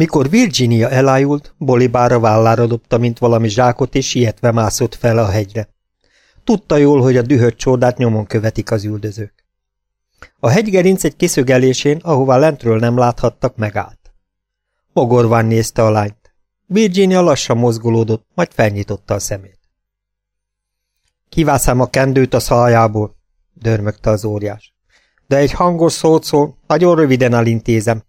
Mikor Virginia elájult, Bolibára vállára dobta, mint valami zsákot, és sietve mászott fel a hegyre. Tudta jól, hogy a dühött csordát nyomon követik az üldözők. A hegygerinc egy kiszögelésén, ahová lentről nem láthattak, megállt. Mogorván nézte a lányt. Virginia lassan mozgolódott, majd felnyitotta a szemét. Kivászám a kendőt a szájából, dörmögte az óriás. De egy hangos szót szól, nagyon röviden elintézem.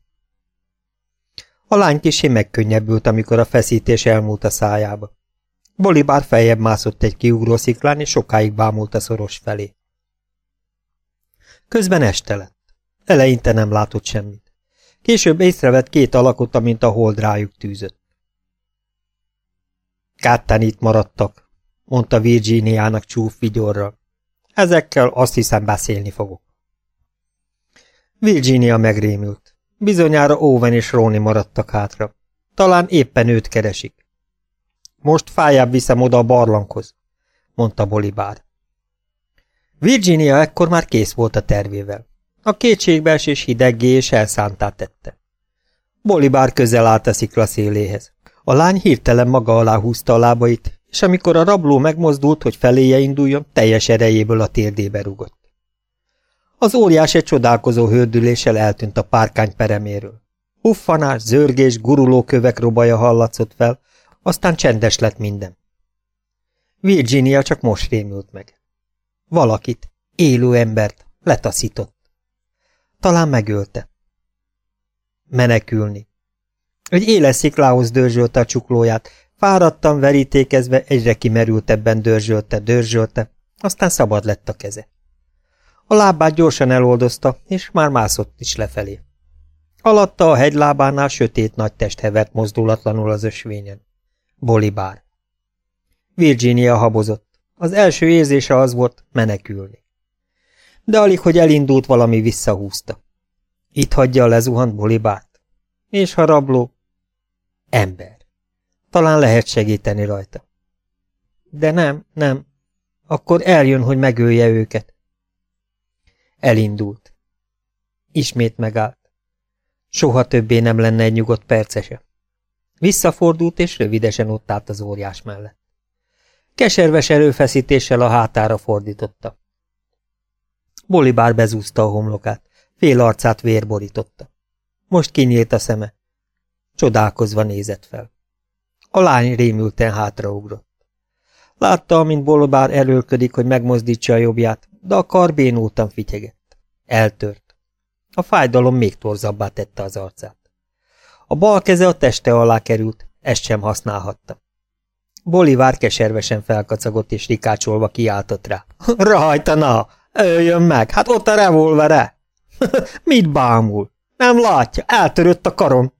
A lány kisé megkönnyebbült, amikor a feszítés elmúlt a szájába. Bolibár feljebb mászott egy kiugró sziklán, és sokáig bámult a szoros felé. Közben este lett. Eleinte nem látott semmit. Később észrevett két alakot, amint a hold rájuk tűzött. Ketten itt maradtak, mondta Virginiának csúf vigyorral. Ezekkel azt hiszem beszélni fogok. Virginia megrémült. Bizonyára Owen és Róni maradtak hátra. Talán éppen őt keresik. Most fájább viszem oda a barlanghoz, mondta Bolibár. Virginia ekkor már kész volt a tervével. A kétségbeesés hideggé és elszántá tette. Bolibár közel állt a szikla széléhez. A lány hirtelen maga alá húzta a lábait, és amikor a rabló megmozdult, hogy feléje induljon, teljes erejéből a térdébe rugott. Az óriás egy csodálkozó hördüléssel eltűnt a párkány pereméről. Huffanás, zörgés, guruló kövek robaja hallatszott fel, aztán csendes lett minden. Virginia csak most rémült meg. Valakit, élő embert letaszított. Talán megölte. Menekülni. Egy éles sziklához dörzsölte a csuklóját, fáradtan verítékezve egyre kimerültebben dörzsölte, dörzsölte, aztán szabad lett a keze. A lábát gyorsan eloldozta, és már mászott is lefelé. Alatta a hegylábánál sötét nagy test hevert mozdulatlanul az ösvényen. Bolibár. Virginia habozott. Az első érzése az volt menekülni. De alig, hogy elindult, valami visszahúzta. Itt hagyja a lezuhant Bolibárt. És ha rabló? Ember. Talán lehet segíteni rajta. De nem, nem. Akkor eljön, hogy megölje őket. Elindult. Ismét megállt. Soha többé nem lenne egy nyugodt percese. Visszafordult, és rövidesen ott állt az óriás mellett. Keserves erőfeszítéssel a hátára fordította. Bolibár bezúzta a homlokát, fél arcát vérborította. Most kinyílt a szeme. Csodálkozva nézett fel. A lány rémülten hátraugrott. Látta, amint Bolibár erőlködik, hogy megmozdítsa a jobbját, de a kar bénultan fityegett. Eltört. A fájdalom még torzabbá tette az arcát. A bal keze a teste alá került, ezt sem használhatta. Bolivár keservesen felkacagott és rikácsolva kiáltott rá. Rajta, na! Öljön meg! Hát ott a revolvere! Mit bámul? Nem látja, eltörött a karom!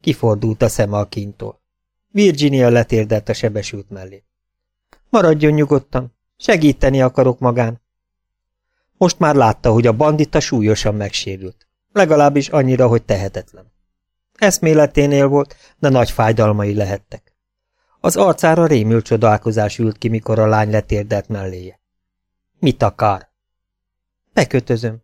Kifordult a szeme a kintól. Virginia letérdelt a sebesült mellé. Maradjon nyugodtan, segíteni akarok magán. Most már látta, hogy a bandita súlyosan megsérült. Legalábbis annyira, hogy tehetetlen. Eszméleténél volt, de nagy fájdalmai lehettek. Az arcára rémült csodálkozás ült ki, mikor a lány letérdelt melléje. Mit akar? Bekötözöm.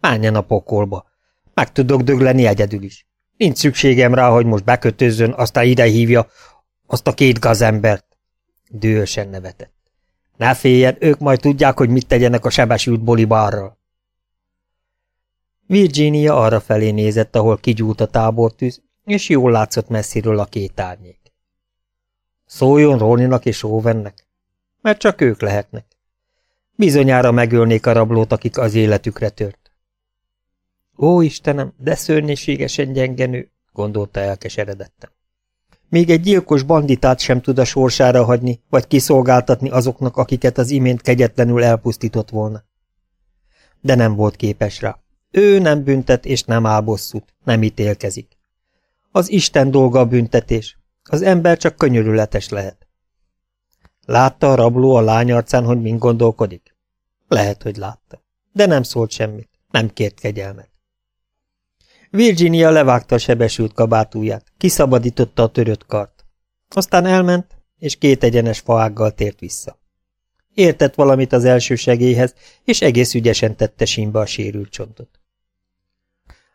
Menjen a pokolba. Meg tudok dögleni egyedül is. Nincs szükségem rá, hogy most bekötözzön, aztán ide hívja azt a két gazembert. Dühösen nevetett. Ne féljen, ők majd tudják, hogy mit tegyenek a sebesült bolibárral. Virginia arra felé nézett, ahol kigyúlt a tábortűz, és jól látszott messziről a két árnyék. Szóljon Roninak és Owennek, mert csak ők lehetnek. Bizonyára megölnék a rablót, akik az életükre tört. Ó, Istenem, de szörnyűségesen gyengenő, gondolta elkeseredettem. Még egy gyilkos banditát sem tud a sorsára hagyni, vagy kiszolgáltatni azoknak, akiket az imént kegyetlenül elpusztított volna. De nem volt képes rá. Ő nem büntet és nem áll bosszút, nem ítélkezik. Az Isten dolga a büntetés, az ember csak könyörületes lehet. Látta a rabló a lány arcán, hogy mind gondolkodik? Lehet, hogy látta. De nem szólt semmit, nem kért kegyelmet. Virginia levágta a sebesült kabátúját, kiszabadította a törött kart. Aztán elment, és két egyenes faággal tért vissza. Értett valamit az első segélyhez, és egész ügyesen tette sínbe a sérült csontot.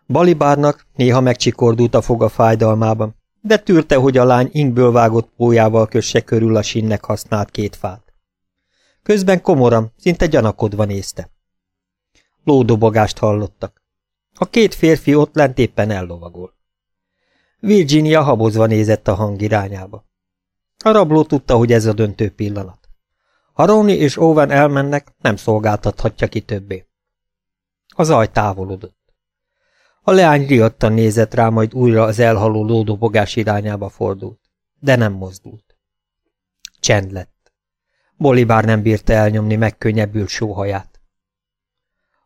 Balibárnak néha megcsikordult a foga fájdalmában, de tűrte, hogy a lány inkből vágott pójával kösse körül a sinnek használt két fát. Közben komoran, szinte gyanakodva nézte. Lódobogást hallottak. A két férfi ott lent éppen ellovagol. Virginia habozva nézett a hang irányába. A rabló tudta, hogy ez a döntő pillanat. Ha Ronnie és Owen elmennek, nem szolgáltathatja ki többé. Az aj távolodott. A leány riadtan nézett rá, majd újra az elhaló lódobogás irányába fordult, de nem mozdult. Csend lett. Bolibár nem bírta elnyomni megkönnyebbült sóhaját.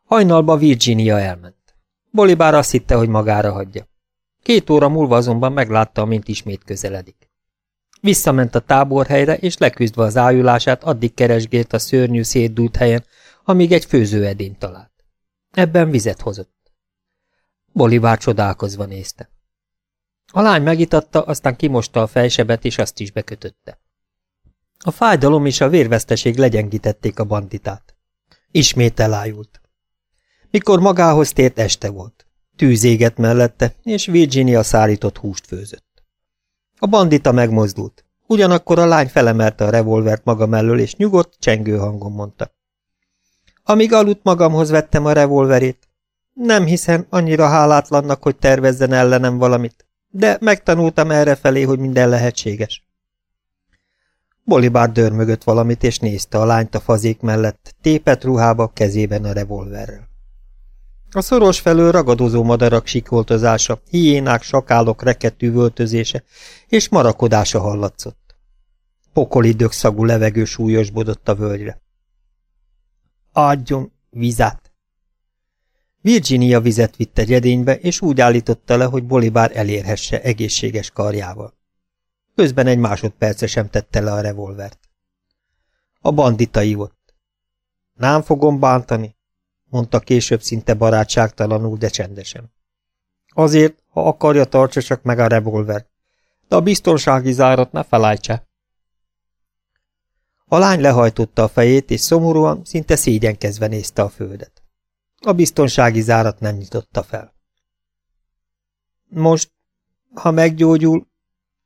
Hajnalba Virginia elment. Bolibár azt hitte, hogy magára hagyja. Két óra múlva azonban meglátta, mint ismét közeledik. Visszament a táborhelyre, és leküzdve az ájulását, addig keresgélt a szörnyű szétdúlt helyen, amíg egy főzőedényt talált. Ebben vizet hozott. Bolivár csodálkozva nézte. A lány megitatta, aztán kimosta a fejsebet, és azt is bekötötte. A fájdalom és a vérveszteség legyengítették a banditát. Ismét elájult. Mikor magához tért, este volt. Tűz égett mellette, és Virginia szárított húst főzött. A bandita megmozdult. Ugyanakkor a lány felemelte a revolvert maga mellől, és nyugodt, csengő hangon mondta. Amíg aludt magamhoz vettem a revolverét. Nem hiszem annyira hálátlannak, hogy tervezzen ellenem valamit, de megtanultam errefelé, hogy minden lehetséges. Bolibár dörmögött valamit, és nézte a lányt a fazék mellett, tépet ruhába, kezében a revolverrel. A szoros felől ragadozó madarak sikoltozása, hiénák, sakálok rekett üvöltözése és marakodása hallatszott. Pokoli dögszagú levegő súlyosbodott a völgyre. Adjon vizet! Virginia vizet vitt egy edénybe, és úgy állította le, hogy Bolibár elérhesse egészséges karjával. Közben egy másodperce sem tette le a revolvert. A bandita ívott. Nem fogom bántani, mondta később szinte barátságtalanul, de csendesen. Azért, ha akarja, tartsa csak meg a revolvert, de a biztonsági zárat ne felejtse. A lány lehajtotta a fejét, és szomorúan, szinte szégyenkezve nézte a földet. A biztonsági zárat nem nyitotta fel. Most, ha meggyógyul,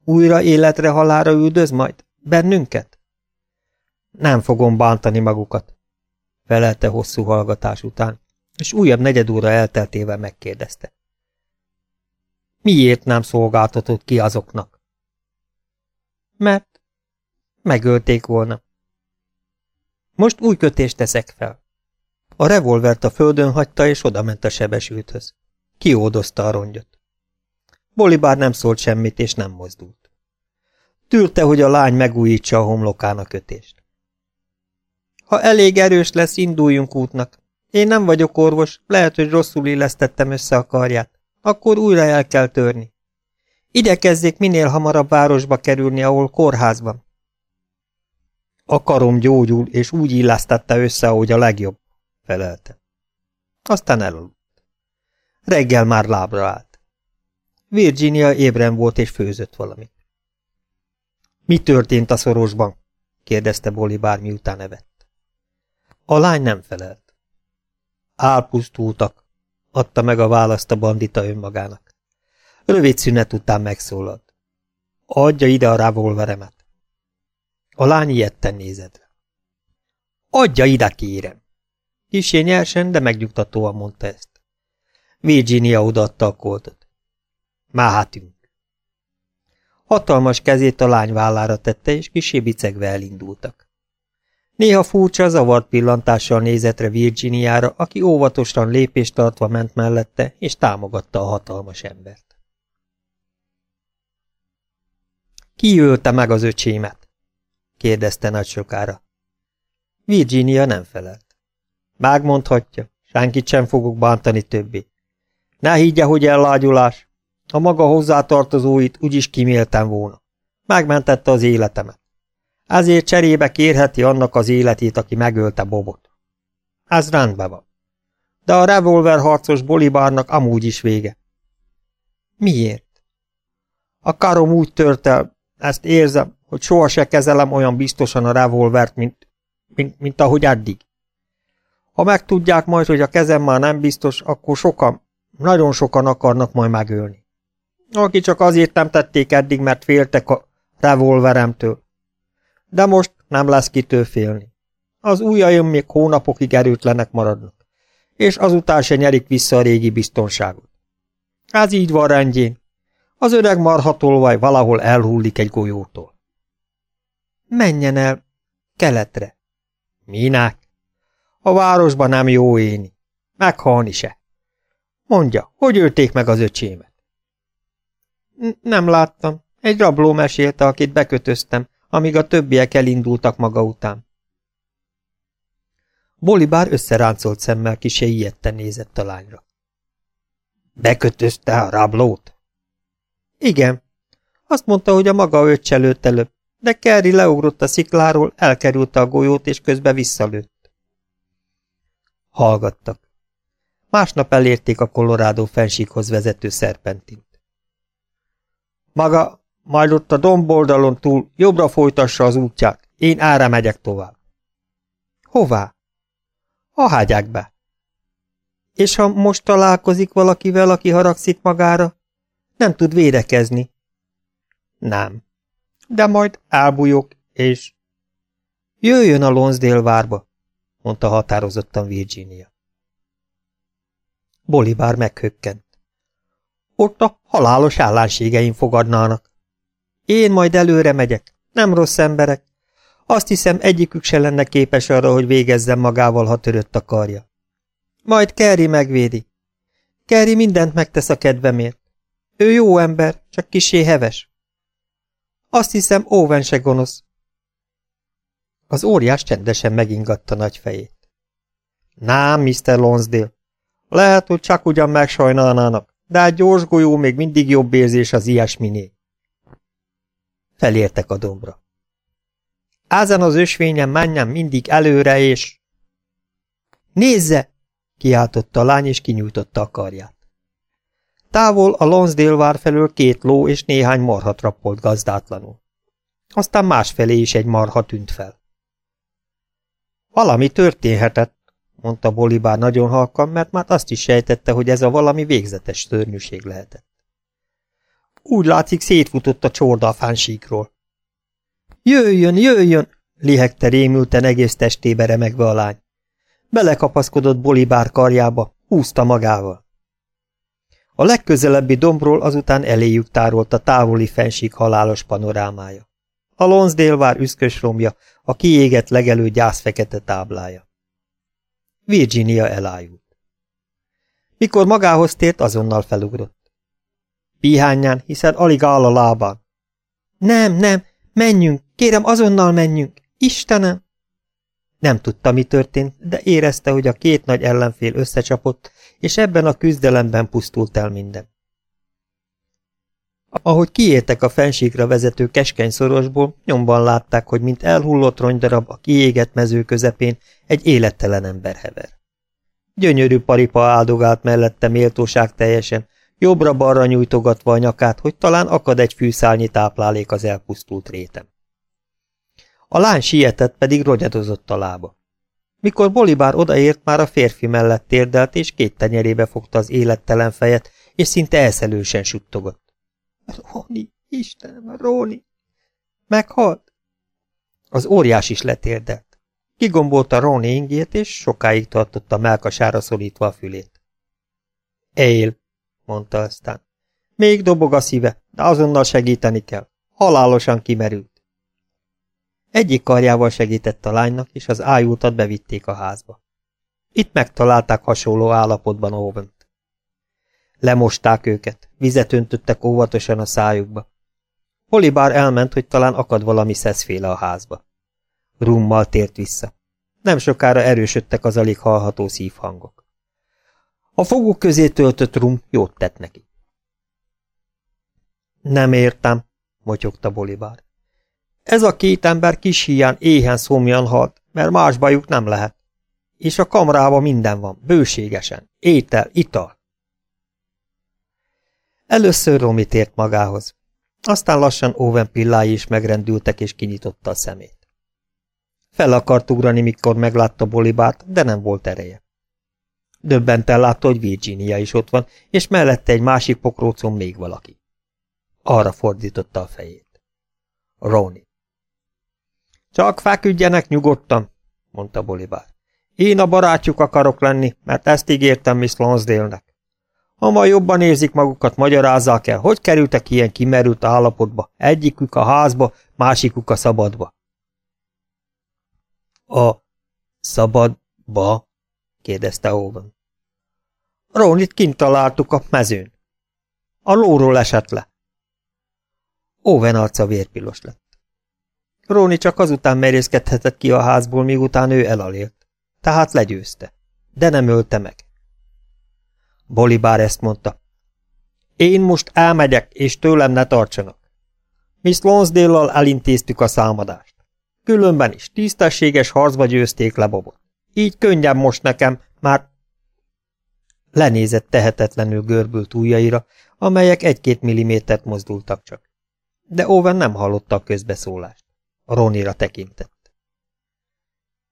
újra életre halára üldöz majd? Bennünket? Nem fogom bántani magukat, felelte hosszú hallgatás után, és újabb negyed óra elteltével megkérdezte. Miért nem szolgáltatott ki azoknak? Mert megölték volna. Most új kötést teszek fel. A revolvert a földön hagyta, és odament a sebesülthöz. Kiódozta a rongyot. Bolibár nem szólt semmit, és nem mozdult. Tűrte, hogy a lány megújítsa a homlokán a kötést. Ha elég erős lesz, induljunk útnak. Én nem vagyok orvos, lehet, hogy rosszul illesztettem össze a karját. Akkor újra el kell törni. Igyekezzék minél hamarabb városba kerülni, ahol kórházban. A karom gyógyul, és úgy illesztette össze, ahogy a legjobb, felelte. Aztán elaludt. Reggel már lábra állt. Virginia ébren volt és főzött valamit. Mi történt a szorosban? kérdezte Bolibár, miután evett. A lány nem felelt. Álpusztultak, adta meg a választ a bandita önmagának. Rövid szünet után megszólalt. Adja ide a revolveremet. A lány ilyetten nézett. Adja ide, kérem! Kisé nyersen, de megnyugtatóan mondta ezt. Virginia odaadta a koltot. Máhátünk. Hatalmas kezét a lány vállára tette, és kisé bicegve elindultak. Néha furcsa, zavart pillantással nézetre Virginiára, aki óvatosan lépést tartva ment mellette, és támogatta a hatalmas embert. Ki ölte meg az öcsémet? kérdezte nagy sokára. Virginia nem felelt. Megmondhatja, senkit sem fogok bántani többé. Ne higgye, hogy ellágyulás. A maga hozzátartozóit úgyis kiméltem volna. Megmentette az életemet. Ezért cserébe kérheti annak az életét, aki megölte Bobot. Ez rendben van. De a revolver harcos Bolibárnak amúgy is vége. Miért? A karom úgy tört el, ezt érzem, hogy soha se kezelem olyan biztosan a revolvert, mint, mint, mint ahogy eddig. Ha megtudják majd, hogy a kezem már nem biztos, akkor sokan, nagyon sokan akarnak majd megölni. Aki csak azért nem tették eddig, mert féltek a revolveremtől. De most nem lesz kitől félni. Az ujjaim még hónapokig erőtlenek maradnak, és azután se nyerik vissza a régi biztonságot. Ez így van rendjén. Az öreg marhatolvaj valahol elhullik egy golyótól. Menjen el keletre. Minek? A városban nem jó éni. Meghalni se. Mondja, hogy ölték meg az öcsémet? N nem láttam. Egy rabló mesélte, akit bekötöztem, amíg a többiek elindultak maga után. Bolibár összeráncolt szemmel kise ilyetten nézett a lányra. Bekötözte a rablót? Igen. Azt mondta, hogy a maga öccse lőtt előbb, de Kerry leugrott a szikláról, elkerülte a golyót, és közben visszalőtt. Hallgattak. Másnap elérték a Colorado fensíkhoz vezető szerpentint. Maga, majd ott a domboldalon túl jobbra folytassa az útját, én ára megyek tovább. Hová? A hágyákbe. És ha most találkozik valakivel, aki haragszik magára, nem tud védekezni. Nem. De majd elbújok, és... Jöjjön a Lonsdale várba, mondta határozottan Virginia. Bolivár meghökkent. Ott a halálos ellenségeim fogadnának. Én majd előre megyek, nem rossz emberek. Azt hiszem, egyikük se lenne képes arra, hogy végezzen magával, ha törött a karja. Majd Kerry megvédi. Kerry mindent megtesz a kedvemért. Ő jó ember, csak kisé heves. Azt hiszem, Owen se gonosz. Az óriás csendesen megingatta nagy fejét. Nem, Mr. Lonsdale. Lehet, hogy csak ugyan megsajnálnának, de egy gyors golyó még mindig jobb érzés az ilyesminé. Felértek a dombra. Ezen az ösvényen menjen mindig előre, és... Nézze! kiáltotta a lány, és kinyújtotta a karját. Távol a Lonsdale vár felől két ló és néhány marha trappolt gazdátlanul. Aztán másfelé is egy marha tűnt fel. Valami történhetett, mondta Bolibár nagyon halkan, mert már azt is sejtette, hogy ez a valami végzetes szörnyűség lehetett. Úgy látszik, szétfutott a csorda a fánsíkról. Jöjjön, jöjjön! lihegte rémülten egész testébe remegve a lány. Belekapaszkodott Bolibár karjába, húzta magával. A legközelebbi dombról azután eléjük tárolt a távoli fensík halálos panorámája. A Lonsdale üszkös romja, a kiégett legelő gyász fekete táblája. Virginia elájult. Mikor magához tért, azonnal felugrott. Pihányán, hiszen alig áll a lábán. Nem, nem, menjünk, kérem, azonnal menjünk, Istenem! Nem tudta, mi történt, de érezte, hogy a két nagy ellenfél összecsapott, és ebben a küzdelemben pusztult el minden. Ahogy kiértek a fensíkra vezető keskeny szorosból, nyomban látták, hogy mint elhullott rongydarab a kiégett mező közepén egy élettelen ember hever. Gyönyörű paripa áldogált mellette méltóság teljesen, jobbra-balra nyújtogatva a nyakát, hogy talán akad egy fűszálnyi táplálék az elpusztult rétem. A lány sietett, pedig rogyadozott a lába. Mikor Bolibár odaért, már a férfi mellett térdelt, és két tenyerébe fogta az élettelen fejet, és szinte elszelősen suttogott. Róni, Istenem, Róni! Meghalt? Az óriás is letérdelt. Kigombolta Róni ingét, és sokáig tartotta melkasára szorítva a fülét. Él, mondta aztán. Még dobog a szíve, de azonnal segíteni kell. Halálosan kimerült. Egyik karjával segített a lánynak, és az ájultat bevitték a házba. Itt megtalálták hasonló állapotban Ovent. Lemosták őket, vizet öntöttek óvatosan a szájukba. Holibár elment, hogy talán akad valami szeszféle a házba. Rummal tért vissza. Nem sokára erősödtek az alig hallható szívhangok. A foguk közé töltött rum jót tett neki. Nem értem, motyogta Bolibár. Ez a két ember kis híján éhen szomjan halt, mert más bajuk nem lehet. És a kamrában minden van, bőségesen. Étel, ital. Először Romi tért magához. Aztán lassan Owen pillái is megrendültek, és kinyitotta a szemét. Fel akart ugrani, mikor meglátta Bolibát, de nem volt ereje. Döbbenten látta, hogy Virginia is ott van, és mellette egy másik pokrócon még valaki. Arra fordította a fejét. Roni. Csak feküdjenek nyugodtan, mondta Bolibár. Én a barátjuk akarok lenni, mert ezt ígértem Miss Lonsdale-nek. Ha ma jobban érzik magukat, magyarázzák el, hogy kerültek ilyen kimerült állapotba, egyikük a házba, másikuk a szabadba. A szabadba? Kérdezte Owen. Ronit kint találtuk a mezőn. A lóról esett le. Owen arca vérpilos lett. Róni csak azután merészkedhetett ki a házból, miután ő elalélt. Tehát legyőzte. De nem ölte meg. Bolibár ezt mondta. Én most elmegyek, és tőlem ne tartsanak. Miss Lonsdale-lal elintéztük a számadást. Különben is tisztességes harcba győzték le Bobot. Így könnyebb most nekem, már lenézett tehetetlenül görbült ujjaira, amelyek egy-két millimétert mozdultak csak. De Owen nem hallotta a közbeszólást. Ronira tekintett.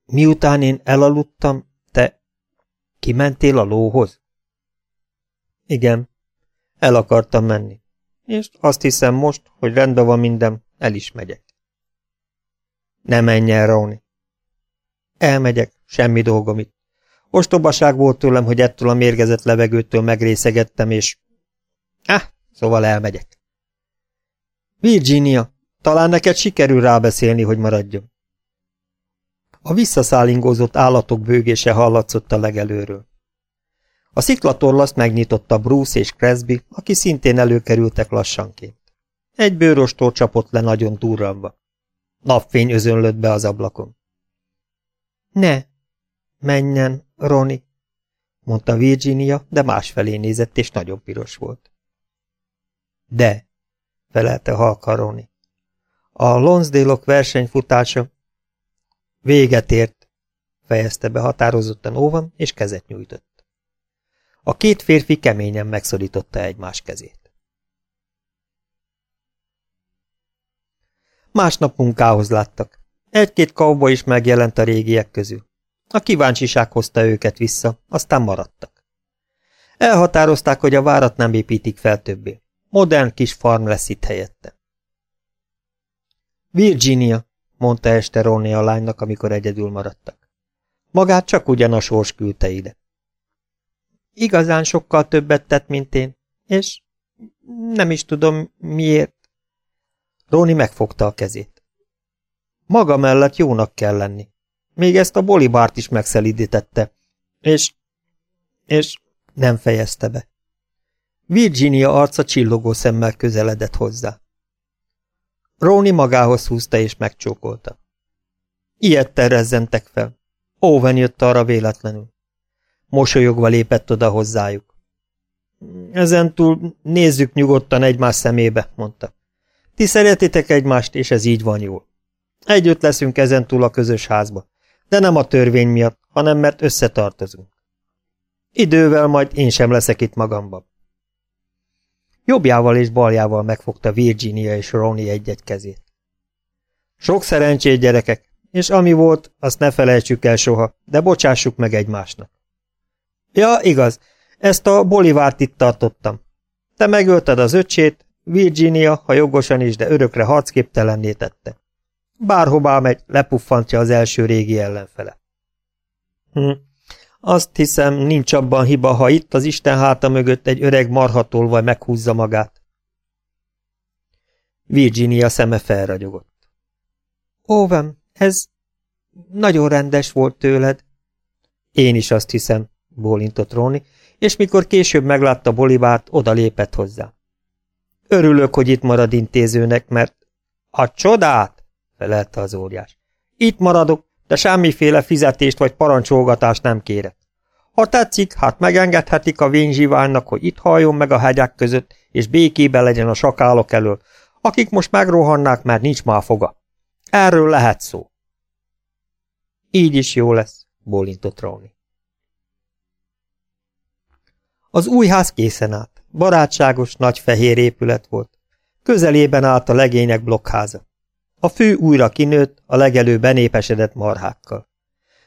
Miután én elaludtam, te kimentél a lóhoz? Igen, el akartam menni, és azt hiszem most, hogy rendben van minden, el is megyek. Ne menj el, Róni. Elmegyek, semmi dolgom itt. Ostobaság volt tőlem, hogy ettől a mérgezett levegőtől megrészegettem, és... Ah, szóval elmegyek. Virginia, talán neked sikerül rábeszélni, hogy maradjon. A visszaszálingózott állatok bőgése hallatszott a legelőről. A sziklatorlaszt megnyitotta Bruce és Cresby, aki szintén előkerültek lassanként. Egy bőrostól csapott le nagyon durranva. Napfény özönlött be az ablakon. Ne, menjen, Roni, mondta Virginia, de másfelé nézett, és nagyon piros volt. De, felelte halka Roni. A Lonsdale-ok versenyfutása véget ért, fejezte be határozottan óvan, és kezet nyújtott. A két férfi keményen megszorította egymás kezét. Másnap munkához láttak. Egy-két kauba is megjelent a régiek közül. A kíváncsiság hozta őket vissza, aztán maradtak. Elhatározták, hogy a várat nem építik fel többé. Modern kis farm lesz itt helyette. Virginia, mondta este Ronny a lánynak, amikor egyedül maradtak. Magát csak ugyan a sors küldte ide. Igazán sokkal többet tett, mint én, és nem is tudom miért. Róni megfogta a kezét. Maga mellett jónak kell lenni. Még ezt a bolibárt is megszelidítette. És... és nem fejezte be. Virginia arca csillogó szemmel közeledett hozzá. Róni magához húzta és megcsókolta. Ilyetten rezzentek fel. Owen jött arra véletlenül. Mosolyogva lépett oda hozzájuk. Ezentúl nézzük nyugodtan egymás szemébe, mondta. Ti szeretitek egymást, és ez így van jól. Együtt leszünk ezentúl a közös házba, de nem a törvény miatt, hanem mert összetartozunk. Idővel majd én sem leszek itt magamban. Jobbjával és baljával megfogta Virginia és Ronnie egy-egy kezét. Sok szerencsét, gyerekek, és ami volt, azt ne felejtsük el soha, de bocsássuk meg egymásnak. Ja, igaz, ezt a bolivárt itt tartottam. Te megölted az öcsét, Virginia, ha jogosan is, de örökre harcképtelenné tette. Bárhová megy, lepuffantja az első régi ellenfele. Hm. Azt hiszem, nincs abban hiba, ha itt az Isten háta mögött egy öreg marhatolvaj meghúzza magát. Virginia szeme felragyogott. Óvem, ez nagyon rendes volt tőled. Én is azt hiszem, bólintott Róni, és mikor később meglátta Bolivát, oda lépett hozzá. Örülök, hogy itt marad intézőnek, mert... A csodát! Felelte az óriás. Itt maradok, de semmiféle fizetést vagy parancsolgatást nem kérek. Ha tetszik, hát megengedhetik a vényzsiványnak, hogy itt halljon meg a hegyek között, és békébe legyen a sakálok elől, akik most megrohannák, mert nincs már foga. Erről lehet szó. Így is jó lesz, bólintott Róni. Az új ház készen állt. Barátságos, nagy fehér épület volt. Közelében állt a legények blokkháza. A fő újra kinőtt, a legelő benépesedett marhákkal.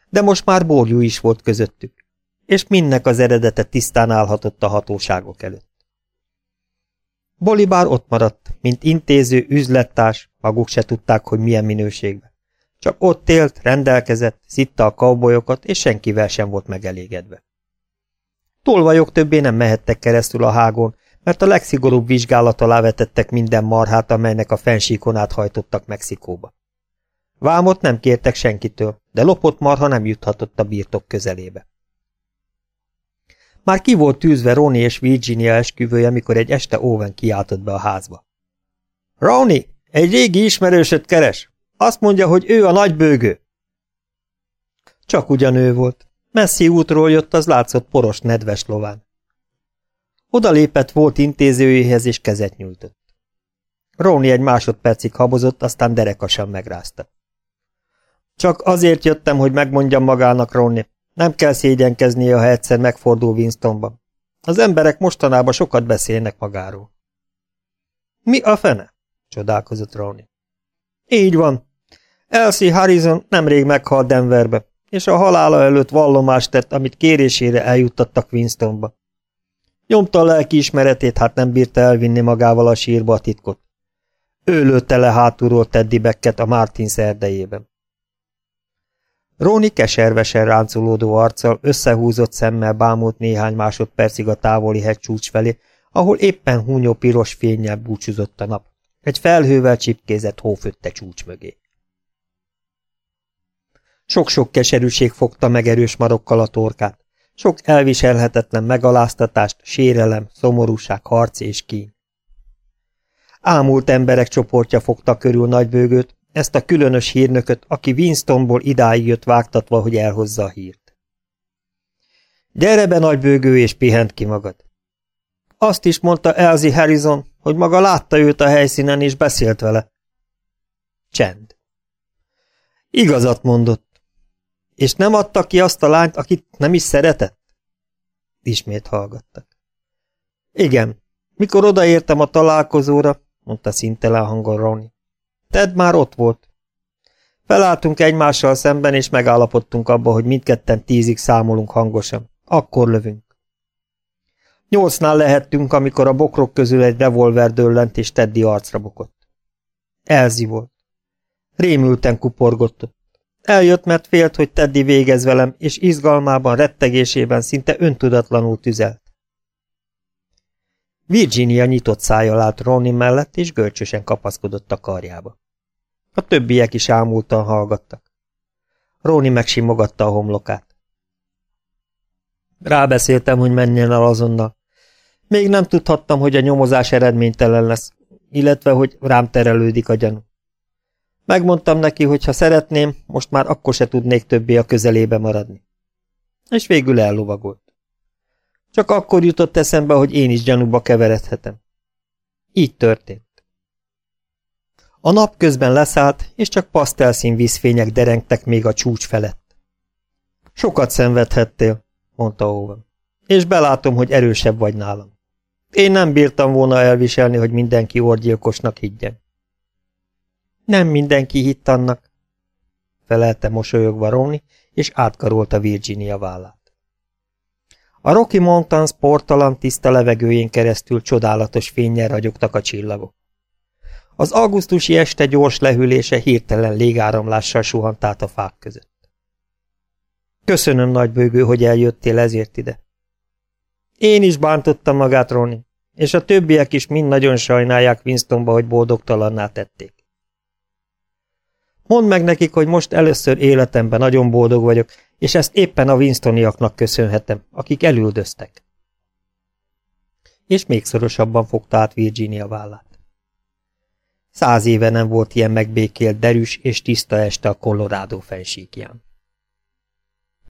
De most már borjú is volt közöttük. és mindnek az eredete tisztán állhatott a hatóságok előtt. Bolibár ott maradt, mint intéző, üzlettárs, maguk se tudták, hogy milyen minőségben. Csak ott élt, rendelkezett, szitta a kaubolyokat, és senkivel sem volt megelégedve. Tolvajok többé nem mehettek keresztül a hágon, mert a legszigorúbb vizsgálat alá vetettek minden marhát, amelynek a fensíkon át hajtottak Mexikóba. Vámot nem kértek senkitől, de lopott marha nem juthatott a birtok közelébe. Már ki volt tűzve Ronnie és Virginia esküvője, mikor egy este Owen kiáltott be a házba. Ronnie, egy régi ismerősöt keres. Azt mondja, hogy ő a nagybőgő. Csak ugyan ő volt. Messzi útról jött, az látszott poros nedves lován. Oda lépett volt intézőjéhez, és kezet nyújtott. Róni egy másodpercig habozott, aztán derekasan megrázta. Csak azért jöttem, hogy megmondjam magának, Ronny. Nem kell szégyenkeznie, ha egyszer megfordul Winstonban. Az emberek mostanában sokat beszélnek magáról. Mi a fene? csodálkozott Ronny. Így van. Elsie Harrison nemrég meghalt Denverbe, és a halála előtt vallomást tett, amit kérésére eljuttattak Winstonba. Nyomta a lelki ismeretét, hát nem bírta elvinni magával a sírba a titkot. Ő lőtte le hátulról Teddy Becket a Martin szerdejében. Róni keservesen ráncolódó arccal, összehúzott szemmel bámult néhány másodpercig a távoli hegycsúcs felé, ahol éppen húnyó piros fényjel búcsúzott a nap. Egy felhővel csipkézett hófötte csúcs mögé. Sok-sok keserűség fogta meg erős marokkal a torkát. Sok elviselhetetlen megaláztatást, sérelem, szomorúság, harc és kín. Ámult emberek csoportja fogta körül nagybőgőt, ezt a különös hírnököt, aki Winstonból idáig jött vágtatva, hogy elhozza a hírt. Gyere be, nagybőgő, és pihent ki magad. Azt is mondta Elsie Harrison, hogy maga látta őt a helyszínen, és beszélt vele. Csend. Igazat mondott. És nem adta ki azt a lányt, akit nem is szeretett? Ismét hallgattak. Igen, mikor odaértem a találkozóra, mondta szintelen hangon Ronnie. Ted már ott volt. Felálltunk egymással szemben, és megállapodtunk abba, hogy mindketten tízig számolunk hangosan. Akkor lövünk. Nyolcnál lehettünk, amikor a bokrok közül egy revolver dőllent, és Teddy arcra bukott. Elzi volt. Rémülten kuporgott ott. Eljött, mert félt, hogy Teddy végez velem, és izgalmában, rettegésében szinte öntudatlanul tüzelt. Virginia nyitott szájjal állt Ronnie mellett, és görcsösen kapaszkodott a karjába. A többiek is ámultan hallgattak. Ronnie megsimogatta a homlokát. Rábeszéltem, hogy menjen el azonnal. Még nem tudhattam, hogy a nyomozás eredménytelen lesz, illetve, hogy rám terelődik a gyanú. Megmondtam neki, hogy ha szeretném, most már akkor se tudnék többé a közelébe maradni. És végül ellovagolt. Csak akkor jutott eszembe, hogy én is gyanúba keveredhetem. Így történt. A nap közben leszállt, és csak pasztelszín vízfények derengtek még a csúcs felett. Sokat szenvedhettél, mondta Owen, és belátom, hogy erősebb vagy nálam. Én nem bírtam volna elviselni, hogy mindenki orgyilkosnak higgyen. Nem mindenki hitt annak, felelte mosolyogva Ronnie, és átkarolta Virginia vállát. A Rocky Mountains portalan tiszta levegőjén keresztül csodálatos fényjel ragyogtak a csillagok. Az augusztusi este gyors lehűlése hirtelen légáramlással suhant át a fák között. Köszönöm, nagybőgő, hogy eljöttél ezért ide. Én is bántottam magát, Ronnie, és a többiek is mind nagyon sajnálják Winstonba, hogy boldogtalanná tették. Mondd meg nekik, hogy most először életemben nagyon boldog vagyok, és ezt éppen a Winstoniaknak köszönhetem, akik elüldöztek. És még szorosabban fogta át Virginia vállát. Száz éve nem volt ilyen megbékélt derűs és tiszta este a Colorado fensíkján.